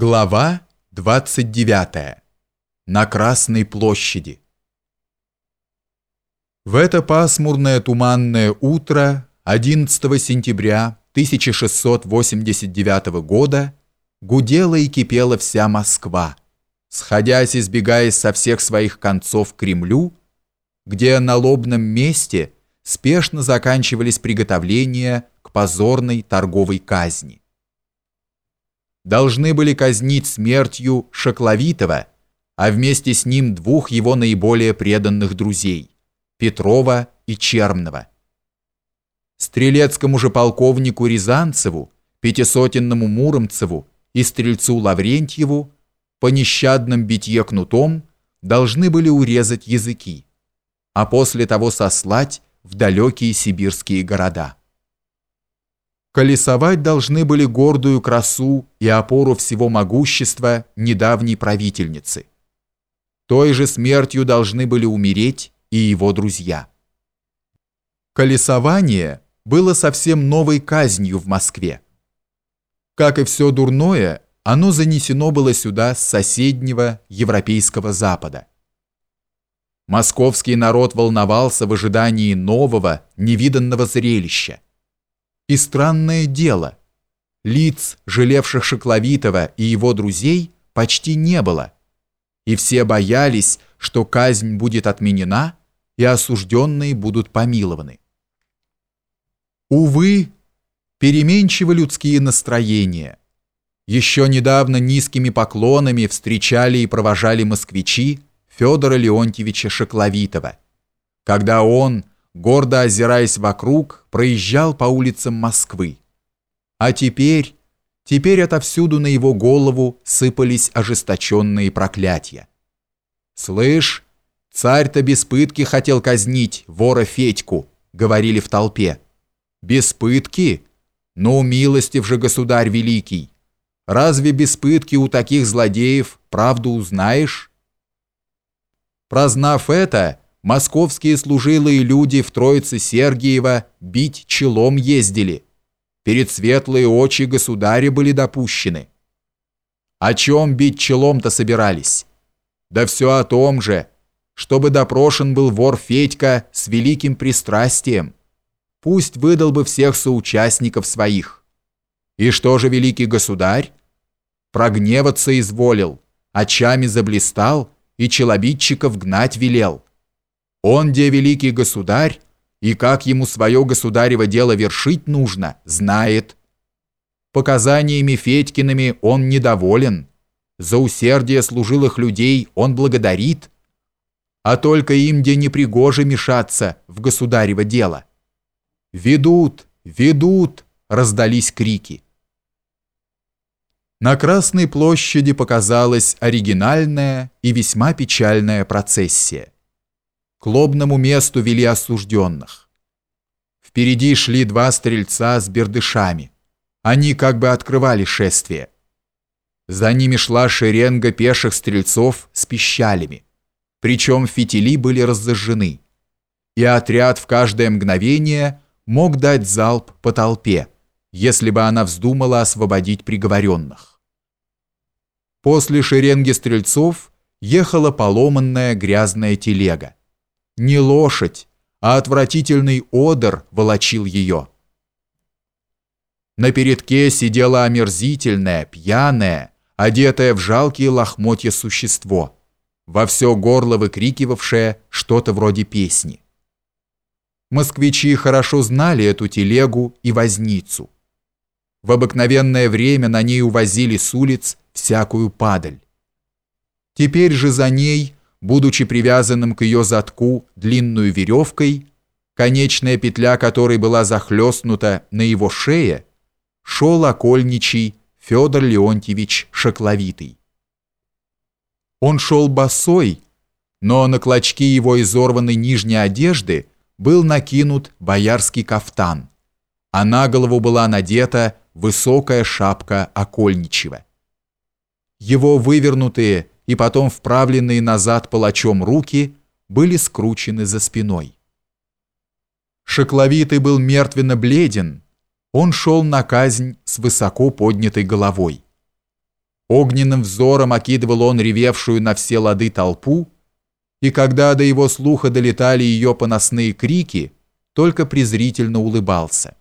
Глава 29. На Красной площади. В это пасмурное туманное утро 11 сентября 1689 года гудела и кипела вся Москва, сходясь и сбегаясь со всех своих концов к Кремлю, где на лобном месте спешно заканчивались приготовления к позорной торговой казни должны были казнить смертью Шакловитова, а вместе с ним двух его наиболее преданных друзей – Петрова и Чермного. Стрелецкому же полковнику Рязанцеву, пятисотенному Муромцеву и стрельцу Лаврентьеву по нещадном битье кнутом должны были урезать языки, а после того сослать в далекие сибирские города колесовать должны были гордую красу и опору всего могущества недавней правительницы. Той же смертью должны были умереть и его друзья. Колесование было совсем новой казнью в Москве. Как и все дурное, оно занесено было сюда с соседнего европейского запада. Московский народ волновался в ожидании нового, невиданного зрелища – и странное дело, лиц, жалевших Шокловитова и его друзей, почти не было, и все боялись, что казнь будет отменена и осужденные будут помилованы. Увы, переменчивы людские настроения. Еще недавно низкими поклонами встречали и провожали москвичи Федора Леонтьевича Шокловитова, когда он – гордо озираясь вокруг, проезжал по улицам Москвы. А теперь, теперь отовсюду на его голову сыпались ожесточенные проклятия. «Слышь, царь-то без пытки хотел казнить вора Федьку», — говорили в толпе. «Без пытки? Ну, милостив же государь великий! Разве без пытки у таких злодеев правду узнаешь?» Прознав это, московские служилые люди в Троице Сергиева бить челом ездили. Перед светлые очи государя были допущены. О чем бить челом-то собирались? Да все о том же, чтобы допрошен был вор Федька с великим пристрастием. Пусть выдал бы всех соучастников своих. И что же великий государь? Прогневаться изволил, очами заблистал и челобитчиков гнать велел. Он, где великий государь, и как ему свое государево дело вершить нужно, знает. Показаниями Федькиными он недоволен. За усердие служилых людей он благодарит. А только им, где непригоже мешаться в государево дело. «Ведут! Ведут!» — раздались крики. На Красной площади показалась оригинальная и весьма печальная процессия. К лобному месту вели осужденных. Впереди шли два стрельца с бердышами. Они как бы открывали шествие. За ними шла шеренга пеших стрельцов с пищалями. Причем фитили были разожжены. И отряд в каждое мгновение мог дать залп по толпе, если бы она вздумала освободить приговоренных. После шеренги стрельцов ехала поломанная грязная телега. Не лошадь, а отвратительный одор волочил ее. На передке сидело омерзительное, пьяное, одетое в жалкие лохмотья существо, во все горло выкрикивавшее что-то вроде песни. Москвичи хорошо знали эту телегу и возницу. В обыкновенное время на ней увозили с улиц всякую падаль. Теперь же за ней будучи привязанным к ее затку длинную веревкой, конечная петля которой была захлестнута на его шее, шел окольничий Федор Леонтьевич Шокловитый. Он шел босой, но на клочки его изорванной нижней одежды был накинут боярский кафтан, а на голову была надета высокая шапка окольничего. Его вывернутые и потом вправленные назад палачом руки были скручены за спиной. Шокловитый был мертвенно бледен, он шел на казнь с высоко поднятой головой. Огненным взором окидывал он ревевшую на все лады толпу, и когда до его слуха долетали ее поносные крики, только презрительно улыбался.